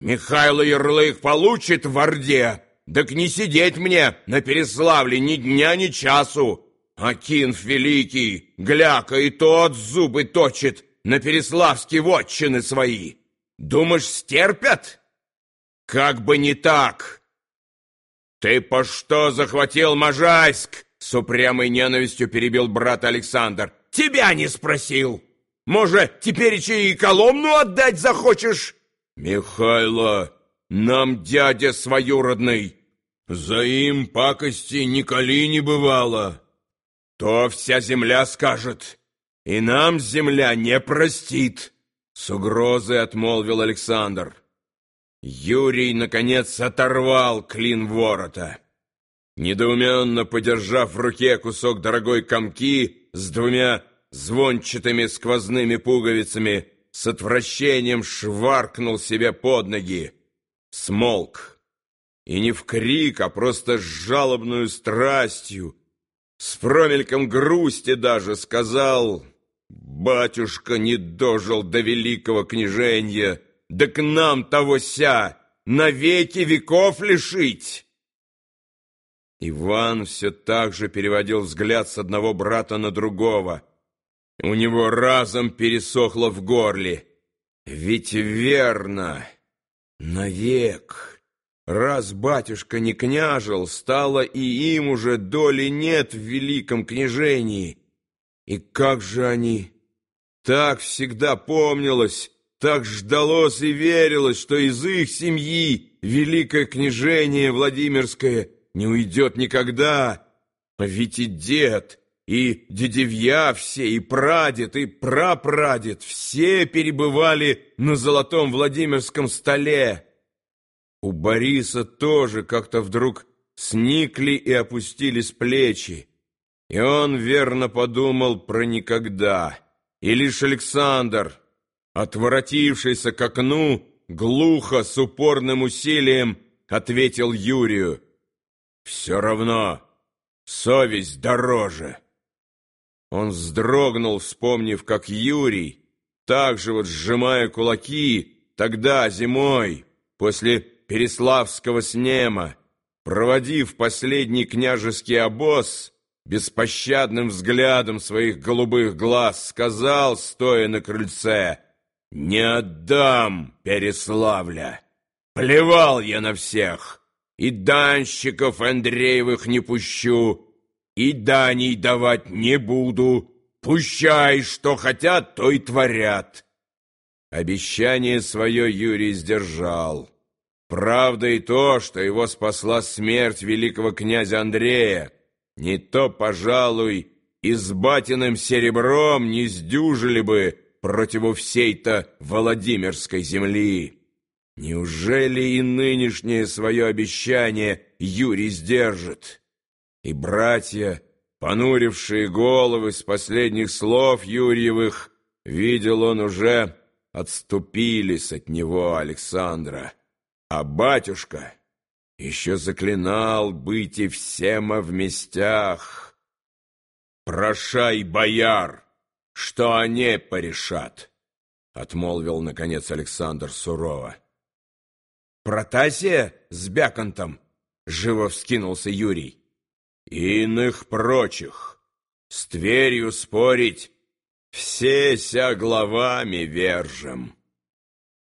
Михайло Ярлык получит в Орде, так не сидеть мне на Переславле ни дня, ни часу. Акинф Великий, гляка и тот зубы точит на Переславские вотчины свои. Думаешь, стерпят? Как бы не так. Ты по что захватил Можайск? С упрямой ненавистью перебил брат Александр. Тебя не спросил. Может, теперь и Коломну отдать захочешь? Михайло, нам дядя своюродный. За им пакости николи не бывало. То вся земля скажет, и нам земля не простит. С угрозой отмолвил Александр. Юрий, наконец, оторвал клин ворота. Недоуменно подержав в руке кусок дорогой комки с двумя звончатыми сквозными пуговицами, с отвращением шваркнул себе под ноги. Смолк. И не в крик, а просто с жалобную страстью, с промельком грусти даже сказал, «Батюшка не дожил до великого княженья, да к нам того ся навеки веков лишить!» Иван все так же переводил взгляд с одного брата на другого — у него разом пересохло в горле. Ведь верно, навек. Раз батюшка не княжил, стало и им уже доли нет в великом княжении. И как же они... Так всегда помнилось, так ждалось и верилось, что из их семьи великое княжение Владимирское не уйдет никогда. Ведь и дед и дедевья все, и прадед, и прапрадед, все перебывали на золотом Владимирском столе. У Бориса тоже как-то вдруг сникли и опустились плечи, и он верно подумал про никогда. И лишь Александр, отворотившийся к окну, глухо, с упорным усилием, ответил Юрию. «Все равно совесть дороже». Он вздрогнул, вспомнив, как Юрий, так же вот сжимая кулаки, тогда, зимой, после Переславского снема, проводив последний княжеский обоз, беспощадным взглядом своих голубых глаз сказал, стоя на крыльце, «Не отдам Переславля! Плевал я на всех, и данщиков Андреевых не пущу!» И даней давать не буду. Пущай, что хотят, то и творят. Обещание свое Юрий сдержал. Правда и то, что его спасла смерть великого князя Андрея. Не то, пожалуй, и с батиным серебром не сдюжили бы противу всей-то Владимирской земли. Неужели и нынешнее свое обещание Юрий сдержит? И братья, понурившие головы с последних слов Юрьевых, видел он уже, отступились от него Александра. А батюшка еще заклинал быть и всем в местях. «Прошай, бояр, что они порешат!» — отмолвил, наконец, Александр сурово. «Протасия с Бяконтом!» — живо вскинулся Юрий иных прочих. С Тверью спорить все ся главами вержем.